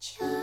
Ciao.